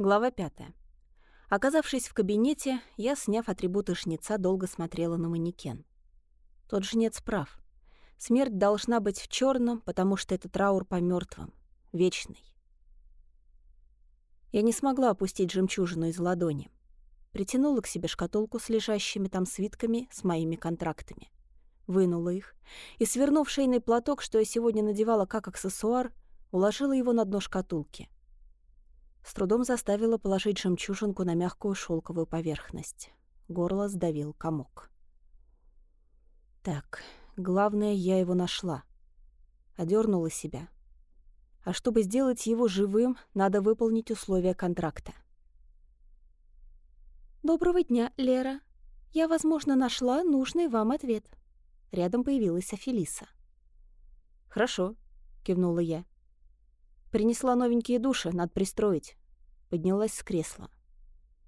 Глава пятая. Оказавшись в кабинете, я, сняв атрибуты жнеца, долго смотрела на манекен. Тот жнец прав. Смерть должна быть в черном, потому что это траур по мертвым, вечный. Я не смогла опустить жемчужину из ладони. Притянула к себе шкатулку с лежащими там свитками с моими контрактами. Вынула их и, свернув шейный платок, что я сегодня надевала как аксессуар, уложила его на дно шкатулки — с трудом заставила положить жемчужинку на мягкую шелковую поверхность. Горло сдавил комок. Так, главное, я его нашла. Одернула себя. А чтобы сделать его живым, надо выполнить условия контракта. «Доброго дня, Лера. Я, возможно, нашла нужный вам ответ». Рядом появилась Афелиса. «Хорошо», — кивнула я. Принесла новенькие души, надо пристроить. Поднялась с кресла.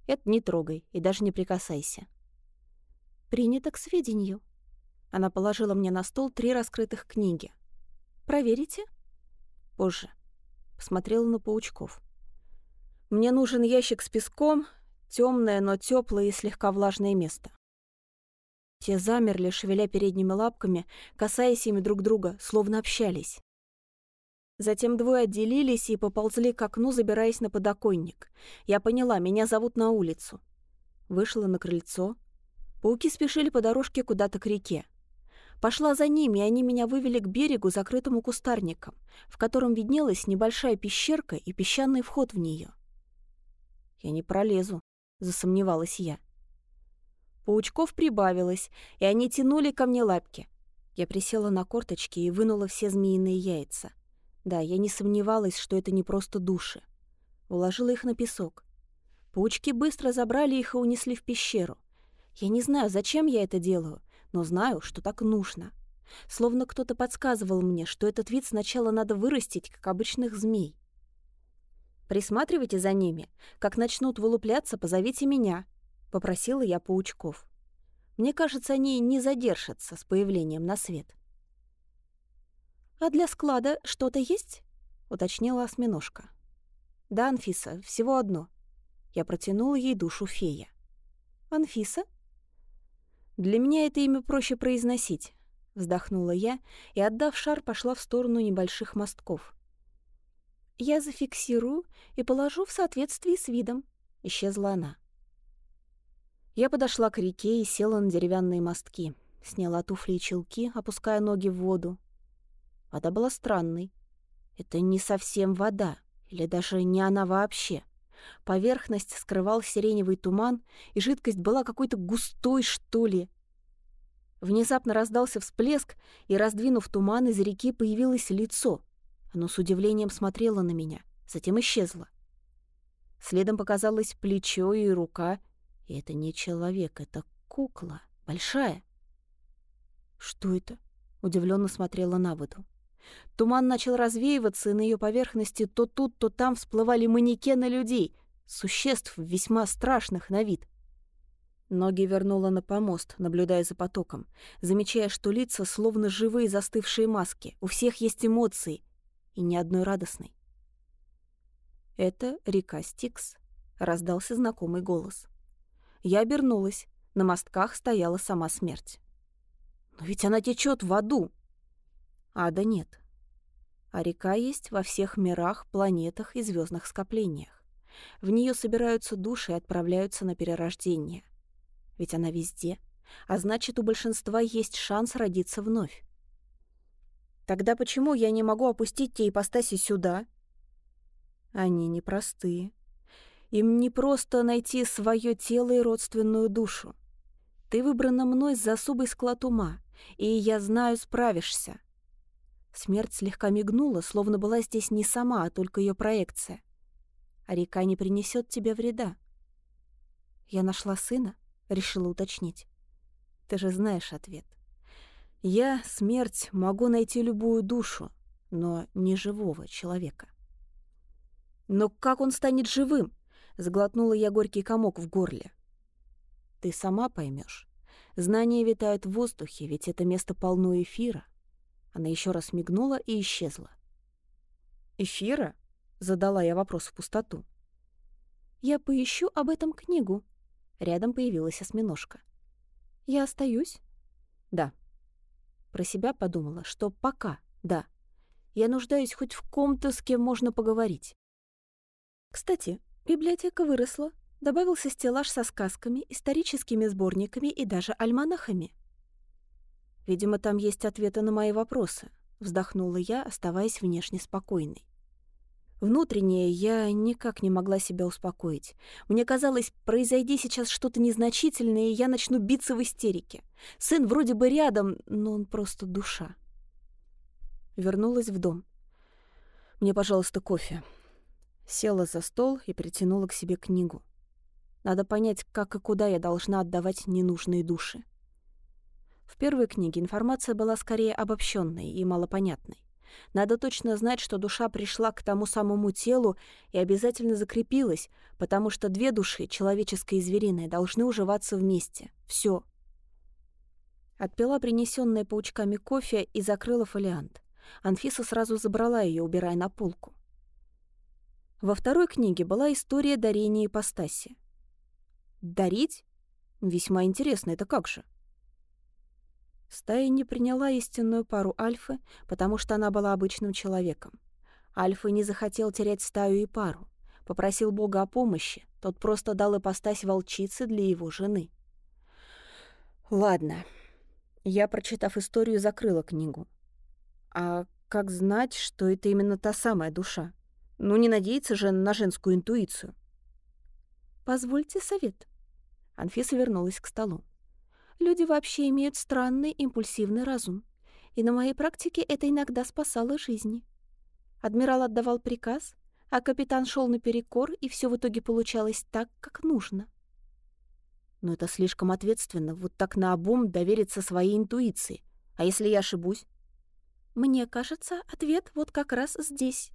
Это не трогай и даже не прикасайся. Принято к сведению. Она положила мне на стол три раскрытых книги. Проверите? Позже. Посмотрела на паучков. Мне нужен ящик с песком, темное, но теплое и слегка влажное место. Те замерли, шевеля передними лапками, касаясь ими друг друга, словно общались. Затем двое отделились и поползли к окну, забираясь на подоконник. Я поняла, меня зовут на улицу. Вышла на крыльцо. Пауки спешили по дорожке куда-то к реке. Пошла за ними, и они меня вывели к берегу, закрытому кустарником, в котором виднелась небольшая пещерка и песчаный вход в нее. «Я не пролезу», — засомневалась я. Паучков прибавилось, и они тянули ко мне лапки. Я присела на корточки и вынула все змеиные яйца — да, я не сомневалась, что это не просто души. Уложила их на песок. Паучки быстро забрали их и унесли в пещеру. Я не знаю, зачем я это делаю, но знаю, что так нужно. Словно кто-то подсказывал мне, что этот вид сначала надо вырастить, как обычных змей. «Присматривайте за ними. Как начнут вылупляться, позовите меня», — попросила я паучков. Мне кажется, они не задержатся с появлением на свет. «А для склада что-то есть?» — уточнила осьминожка. «Да, Анфиса, всего одно». Я протянула ей душу фея. «Анфиса?» «Для меня это имя проще произносить», — вздохнула я и, отдав шар, пошла в сторону небольших мостков. «Я зафиксирую и положу в соответствии с видом», — исчезла она. Я подошла к реке и села на деревянные мостки, сняла туфли и чулки, опуская ноги в воду, Вода была странной. Это не совсем вода, или даже не она вообще. Поверхность скрывал сиреневый туман, и жидкость была какой-то густой, что ли. Внезапно раздался всплеск, и, раздвинув туман, из реки появилось лицо. Оно с удивлением смотрело на меня, затем исчезло. Следом показалось плечо и рука, и это не человек, это кукла, большая. «Что это?» — удивленно смотрела на воду. Туман начал развеиваться, и на ее поверхности то тут, то там всплывали манекены людей, существ весьма страшных на вид. Ноги вернула на помост, наблюдая за потоком, замечая, что лица словно живые застывшие маски, у всех есть эмоции, и ни одной радостной. «Это река Стикс», — раздался знакомый голос. Я обернулась, на мостках стояла сама смерть. «Но ведь она течет в аду!» Ада нет. А река есть во всех мирах, планетах и звездных скоплениях. В нее собираются души и отправляются на перерождение. Ведь она везде, а значит, у большинства есть шанс родиться вновь. Тогда почему я не могу опустить те ипостаси сюда? Они непростые. Им не просто найти свое тело и родственную душу. Ты выбрана мной за особый склад ума, и я знаю, справишься. Смерть слегка мигнула, словно была здесь не сама, а только ее проекция. А река не принесет тебе вреда. Я нашла сына, решила уточнить. Ты же знаешь ответ. Я, смерть, могу найти любую душу, но не живого человека. Но как он станет живым? Сглотнула я горький комок в горле. Ты сама поймешь. Знания витают в воздухе, ведь это место полно эфира. Она еще раз мигнула и исчезла. «Эфира?» — задала я вопрос в пустоту. Я поищу об этом книгу». Рядом появилась осьминожка. «Я остаюсь?» «Да». Про себя подумала, что пока, да. Я нуждаюсь хоть в ком-то, с кем можно поговорить. Кстати, библиотека выросла. Добавился стеллаж со сказками, историческими сборниками и даже альманахами. Видимо, там есть ответы на мои вопросы, вздохнула я, оставаясь внешне спокойной. Внутренне я никак не могла себя успокоить. Мне казалось, произойди сейчас что-то незначительное, и я начну биться в истерике. Сын вроде бы рядом, но он просто душа. Вернулась в дом. «Мне, пожалуйста, кофе». Села за стол и притянула к себе книгу. Надо понять, как и куда я должна отдавать ненужные души. В первой книге информация была скорее обобщенной и малопонятной. Надо точно знать, что душа пришла к тому самому телу и обязательно закрепилась, потому что две души, человеческая и звериная, должны уживаться вместе. Все. Отпила принесенное паучками кофе и закрыла фолиант. Анфиса сразу забрала ее, убирая на полку. Во второй книге была история дарения ипостаси. Дарить? Весьма интересно, это как же? Стая не приняла истинную пару Альфы, потому что она была обычным человеком. Альфа не захотел терять стаю и пару. Попросил Бога о помощи, тот просто дал ипостась волчицы для его жены. Ладно. Я, прочитав историю, закрыла книгу. А как знать, что это именно та самая душа? Ну, не надеяться же на женскую интуицию. «Позвольте совет». Анфиса вернулась к столу. Люди вообще имеют странный импульсивный разум. И на моей практике это иногда спасало жизни. Адмирал отдавал приказ, а капитан шел наперекор, и все в итоге получалось так, как нужно. Но это слишком ответственно, вот так наобум довериться своей интуиции. А если я ошибусь? Мне кажется, ответ вот как раз здесь.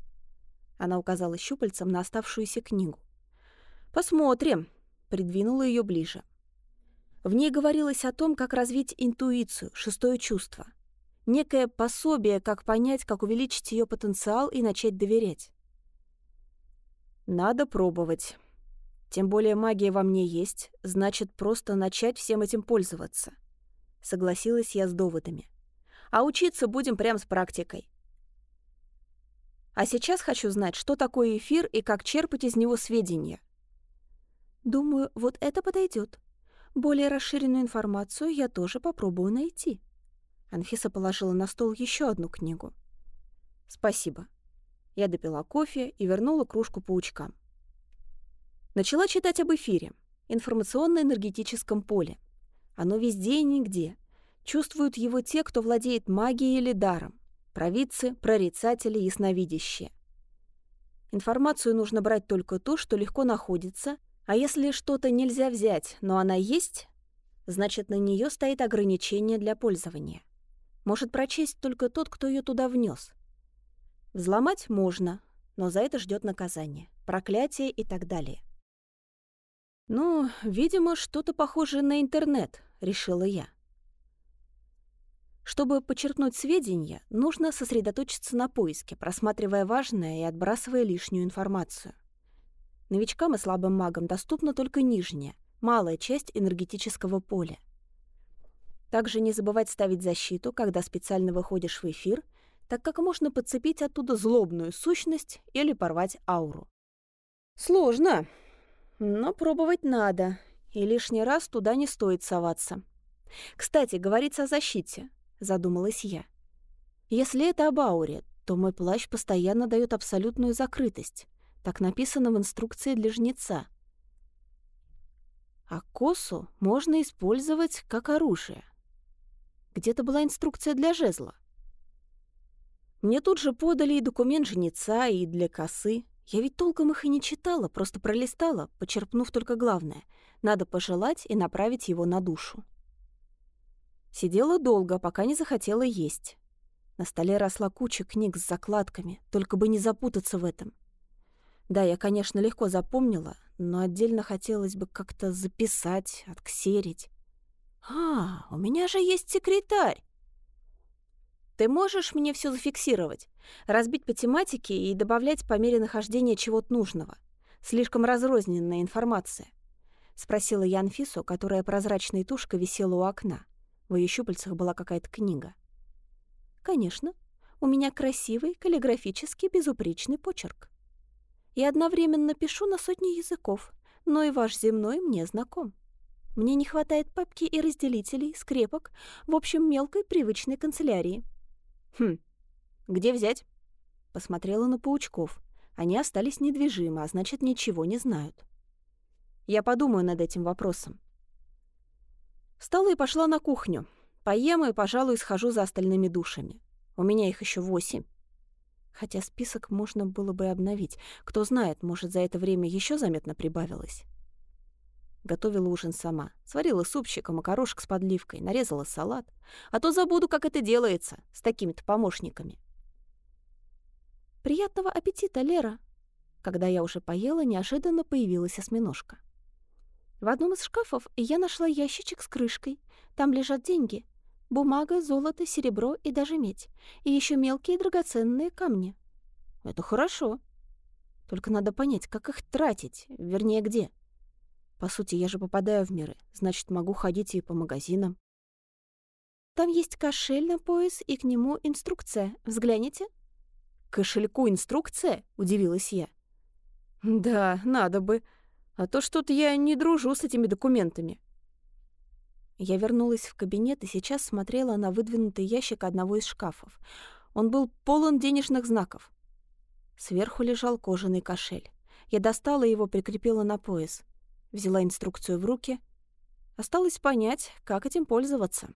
Она указала щупальцем на оставшуюся книгу. «Посмотрим», — придвинула ее ближе. В ней говорилось о том, как развить интуицию, шестое чувство. Некое пособие, как понять, как увеличить ее потенциал и начать доверять. Надо пробовать. Тем более магия во мне есть, значит, просто начать всем этим пользоваться. Согласилась я с доводами. А учиться будем прямо с практикой. А сейчас хочу знать, что такое эфир и как черпать из него сведения. Думаю, вот это подойдет. Более расширенную информацию я тоже попробую найти. Анфиса положила на стол еще одну книгу. Спасибо. Я допила кофе и вернула кружку паучкам. Начала читать об эфире, информационно-энергетическом поле. Оно везде и нигде. Чувствуют его те, кто владеет магией или даром. Провидцы, прорицатели, ясновидящие. Информацию нужно брать только ту, что легко находится а если что-то нельзя взять, но она есть, значит, на нее стоит ограничение для пользования. Может прочесть только тот, кто ее туда внес. Взломать можно, но за это ждет наказание, проклятие и так далее. «Ну, видимо, что-то похожее на интернет», — решила я. Чтобы подчеркнуть сведения, нужно сосредоточиться на поиске, просматривая важное и отбрасывая лишнюю информацию. Новичкам и слабым магам доступна только нижняя, малая часть энергетического поля. Также не забывать ставить защиту, когда специально выходишь в эфир, так как можно подцепить оттуда злобную сущность или порвать ауру. Сложно, но пробовать надо, и лишний раз туда не стоит соваться. Кстати, говорится о защите, задумалась я. Если это об ауре, то мой плащ постоянно дает абсолютную закрытость. Так написано в инструкции для жнеца. А косу можно использовать как оружие. Где-то была инструкция для жезла. Мне тут же подали и документ жнеца, и для косы. Я ведь толком их и не читала, просто пролистала, почерпнув только главное. Надо пожелать и направить его на душу. Сидела долго, пока не захотела есть. На столе росла куча книг с закладками, только бы не запутаться в этом — да, я, конечно, легко запомнила, но отдельно хотелось бы как-то записать, отксерить. «А, у меня же есть секретарь!» «Ты можешь мне все зафиксировать, разбить по тематике и добавлять по мере нахождения чего-то нужного?» Слишком разрозненная информация. Спросила я Анфису, которая прозрачной тушкой висела у окна. В ее щупальцах была какая-то книга. «Конечно. У меня красивый, каллиграфический, безупречный почерк. И одновременно пишу на сотни языков, но и ваш земной мне знаком. Мне не хватает папки и разделителей, скрепок, в общем, мелкой привычной канцелярии». «Хм, где взять?» Посмотрела на паучков. Они остались недвижимы, а значит, ничего не знают. Я подумаю над этим вопросом. Встала и пошла на кухню. Поем и, пожалуй, схожу за остальными душами. У меня их еще восемь. Хотя список можно было бы обновить. Кто знает, может, за это время еще заметно прибавилось. Готовила ужин сама. Сварила супчик, макарошек с подливкой, нарезала салат. А то забуду, как это делается с такими-то помощниками. «Приятного аппетита, Лера!» Когда я уже поела, неожиданно появилась осьминожка. В одном из шкафов я нашла ящичек с крышкой. Там лежат деньги. Бумага, золото, серебро и даже медь. И еще мелкие драгоценные камни. Это хорошо. Только надо понять, как их тратить, вернее, где. По сути, я же попадаю в миры, значит, могу ходить и по магазинам. Там есть кошель на пояс, и к нему инструкция. Взгляните. кошельку инструкция? Удивилась я. Да, надо бы. А то что-то я не дружу с этими документами. Я вернулась в кабинет и сейчас смотрела на выдвинутый ящик одного из шкафов. Он был полон денежных знаков. Сверху лежал кожаный кошель. Я достала его, прикрепила на пояс. Взяла инструкцию в руки. Осталось понять, как этим пользоваться.